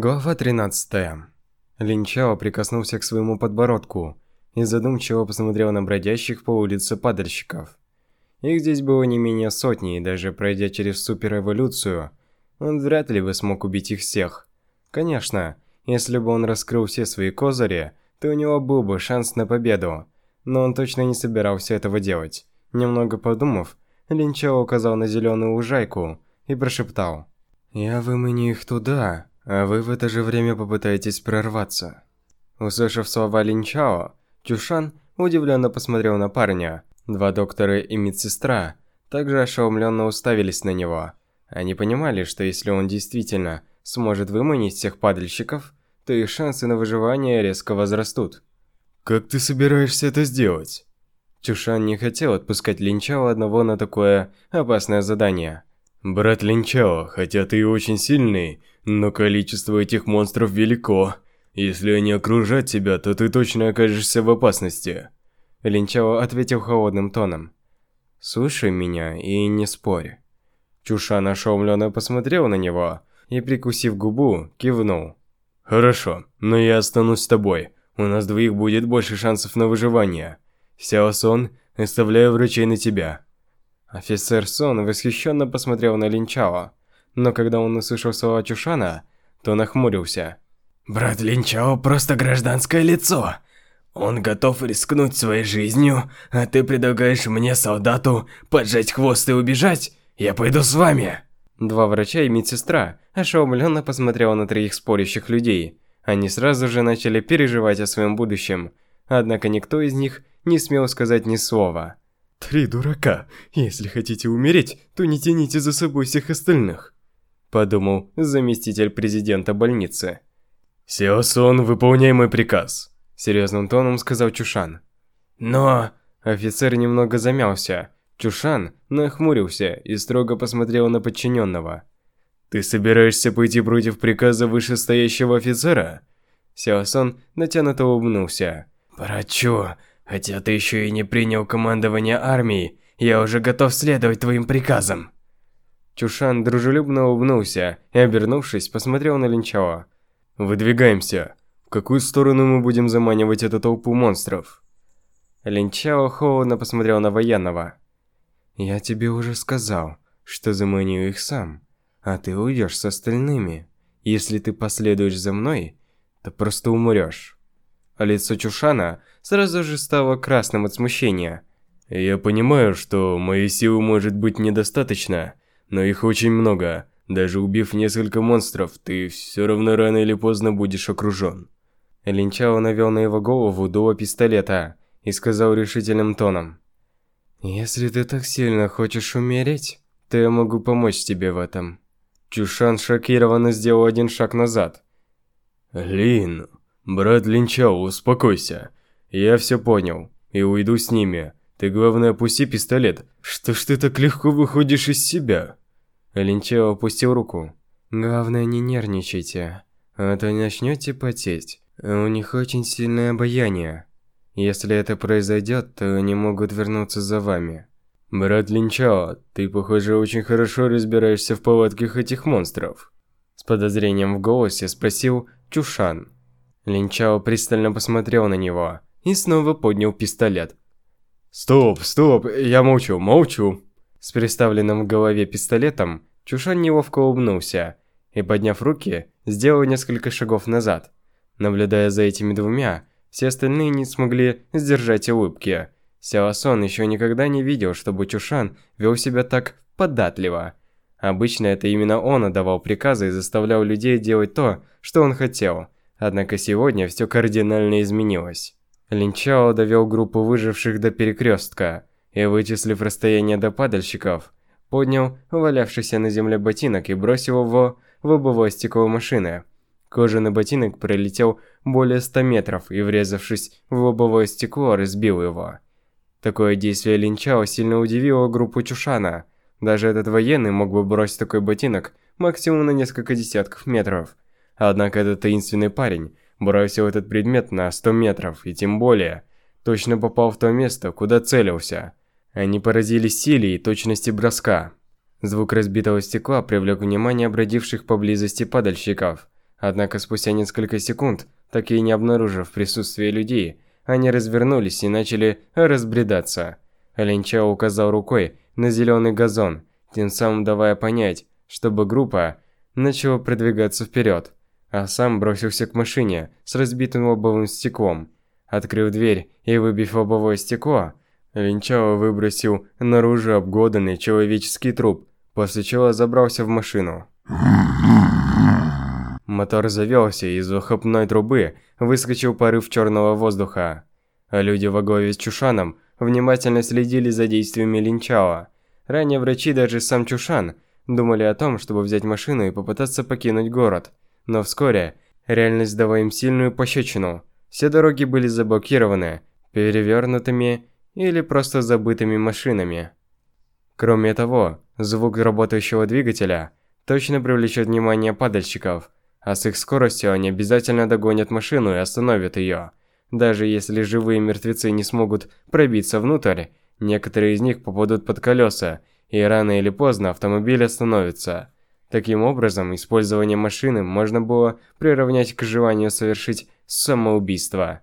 Глава 13. Линчао прикоснулся к своему подбородку и задумчиво посмотрел на бродящих по улице падальщиков. Их здесь было не менее сотни, и даже пройдя через суперэволюцию, он вряд ли бы смог убить их всех. Конечно, если бы он раскрыл все свои козыри, то у него был бы шанс на победу, но он точно не собирался этого делать. Немного подумав, Линчао указал на зеленую лужайку и прошептал. «Я выманю их туда, а вы в это же время попытаетесь прорваться». Услышав слова Линчао, Чушан удивленно посмотрел на парня. Два доктора и медсестра также ошеломленно уставились на него. Они понимали, что если он действительно сможет выманить всех падальщиков, то их шансы на выживание резко возрастут. «Как ты собираешься это сделать?» Чушан не хотел отпускать Линчао одного на такое опасное задание. «Брат Линчао, хотя ты и очень сильный, но количество этих монстров велико. Если они окружат тебя, то ты точно окажешься в опасности. Линчао ответил холодным тоном. Слушай меня и не спорь. Чуша ошеломленно посмотрел на него и, прикусив губу, кивнул. Хорошо, но я останусь с тобой. У нас двоих будет больше шансов на выживание. Сяо Сон, оставляю врачей на тебя. Офицер Сон восхищенно посмотрел на Линчао но когда он услышал слова Чушана, то нахмурился. «Брат Линчао просто гражданское лицо. Он готов рискнуть своей жизнью, а ты предлагаешь мне, солдату, поджать хвост и убежать? Я пойду с вами!» Два врача и медсестра ошеломленно посмотрела на троих спорящих людей. Они сразу же начали переживать о своем будущем, однако никто из них не смел сказать ни слова. «Три дурака. Если хотите умереть, то не тяните за собой всех остальных» подумал заместитель президента больницы. «Сеосон, выполняй мой приказ», – серьезным тоном сказал Чушан. «Но...» Офицер немного замялся. Чушан нахмурился и строго посмотрел на подчиненного. «Ты собираешься пойти против приказа вышестоящего офицера?» Сеосон натянуто улыбнулся. «Брачу, хотя ты еще и не принял командование армией, я уже готов следовать твоим приказам». Чушан дружелюбно улыбнулся и, обернувшись, посмотрел на Линчао. «Выдвигаемся. В какую сторону мы будем заманивать эту толпу монстров?» Линчао холодно посмотрел на военного. «Я тебе уже сказал, что заманю их сам, а ты уйдешь с остальными. Если ты последуешь за мной, то просто умрешь». А лицо Чушана сразу же стало красным от смущения. «Я понимаю, что моей силы может быть недостаточно, но их очень много. Даже убив несколько монстров, ты все равно рано или поздно будешь окружен. Линчао навел на его голову дуло пистолета и сказал решительным тоном. «Если ты так сильно хочешь умереть, то я могу помочь тебе в этом». Чушан шокированно сделал один шаг назад. «Лин, брат Линчао, успокойся. Я все понял и уйду с ними. Ты главное опусти пистолет. Что ж ты так легко выходишь из себя?» Линчео опустил руку. «Главное, не нервничайте, а то начнете потеть. У них очень сильное обаяние. Если это произойдет, то они могут вернуться за вами». «Брат Линчао, ты, похоже, очень хорошо разбираешься в повадках этих монстров». С подозрением в голосе спросил Чушан. Линчао пристально посмотрел на него и снова поднял пистолет. «Стоп, стоп, я молчу, молчу!» С приставленным в голове пистолетом Чушан неловко улыбнулся и, подняв руки, сделал несколько шагов назад. Наблюдая за этими двумя, все остальные не смогли сдержать улыбки. Сяосон еще никогда не видел, чтобы Чушан вел себя так податливо. Обычно это именно он отдавал приказы и заставлял людей делать то, что он хотел. Однако сегодня все кардинально изменилось. Линчао довел группу выживших до перекрестка и, вычислив расстояние до падальщиков, поднял валявшийся на земле ботинок и бросил его в лобовое стекло машины. Кожаный ботинок пролетел более 100 метров и, врезавшись в лобовое стекло, разбил его. Такое действие Линчао сильно удивило группу Чушана. Даже этот военный мог бы бросить такой ботинок максимум на несколько десятков метров. Однако этот таинственный парень бросил этот предмет на 100 метров и тем более точно попал в то место, куда целился. Они поразились силе и точности броска. Звук разбитого стекла привлек внимание бродивших поблизости падальщиков. Однако спустя несколько секунд, так и не обнаружив присутствие людей, они развернулись и начали разбредаться. Линчао указал рукой на зеленый газон, тем самым давая понять, чтобы группа начала продвигаться вперед, а сам бросился к машине с разбитым лобовым стеклом. Открыв дверь и выбив лобовое стекло, Линчао выбросил наружу обглоданный человеческий труп, после чего забрался в машину. Мотор завелся, и из выхлопной трубы выскочил порыв черного воздуха. А люди во главе с Чушаном внимательно следили за действиями Линчао. Ранее врачи, даже сам Чушан, думали о том, чтобы взять машину и попытаться покинуть город. Но вскоре реальность дала им сильную пощечину. Все дороги были заблокированы, перевернутыми или просто забытыми машинами. Кроме того, звук работающего двигателя точно привлечет внимание падальщиков, а с их скоростью они обязательно догонят машину и остановят ее. Даже если живые мертвецы не смогут пробиться внутрь, некоторые из них попадут под колеса, и рано или поздно автомобиль остановится. Таким образом, использование машины можно было приравнять к желанию совершить самоубийство.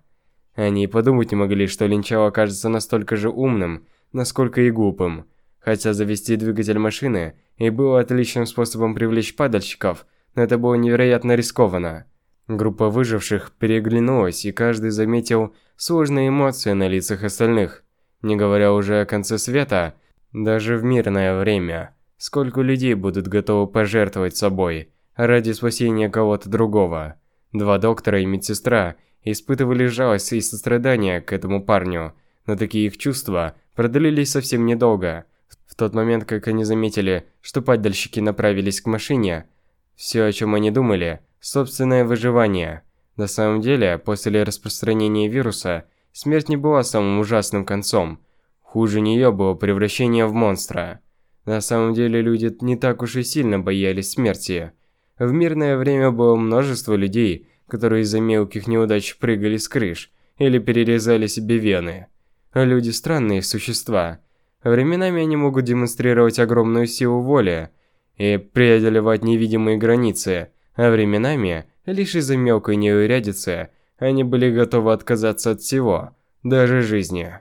Они и подумать не могли, что Линчао окажется настолько же умным, насколько и глупым. Хотя завести двигатель машины и было отличным способом привлечь падальщиков, но это было невероятно рискованно. Группа выживших переглянулась, и каждый заметил сложные эмоции на лицах остальных. Не говоря уже о конце света, даже в мирное время, сколько людей будут готовы пожертвовать собой ради спасения кого-то другого. Два доктора и медсестра испытывали жалость и сострадание к этому парню, но такие их чувства продлились совсем недолго – в тот момент, как они заметили, что падальщики направились к машине, все, о чем они думали – собственное выживание. На самом деле, после распространения вируса, смерть не была самым ужасным концом. Хуже нее было превращение в монстра. На самом деле, люди не так уж и сильно боялись смерти. В мирное время было множество людей, которые из-за мелких неудач прыгали с крыш или перерезали себе вены. Люди – странные существа – Временами они могут демонстрировать огромную силу воли и преодолевать невидимые границы, а временами, лишь из-за мелкой неурядицы, они были готовы отказаться от всего, даже жизни.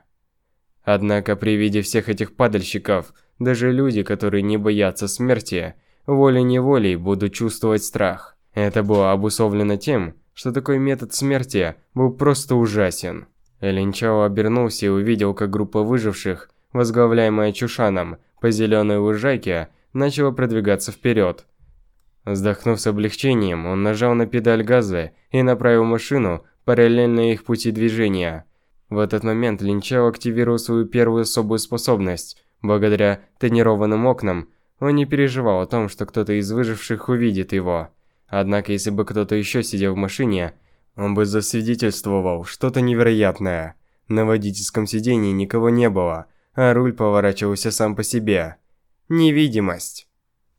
Однако при виде всех этих падальщиков, даже люди, которые не боятся смерти, волей-неволей будут чувствовать страх. Это было обусловлено тем, что такой метод смерти был просто ужасен. Линчао обернулся и увидел, как группа выживших возглавляемая Чушаном, по зеленой лужайке, начала продвигаться вперед. Вздохнув с облегчением, он нажал на педаль газа и направил машину параллельно их пути движения. В этот момент Линчао активировал свою первую особую способность. Благодаря тренированным окнам, он не переживал о том, что кто-то из выживших увидит его. Однако, если бы кто-то еще сидел в машине, он бы засвидетельствовал что-то невероятное. На водительском сидении никого не было, а руль поворачивался сам по себе. Невидимость.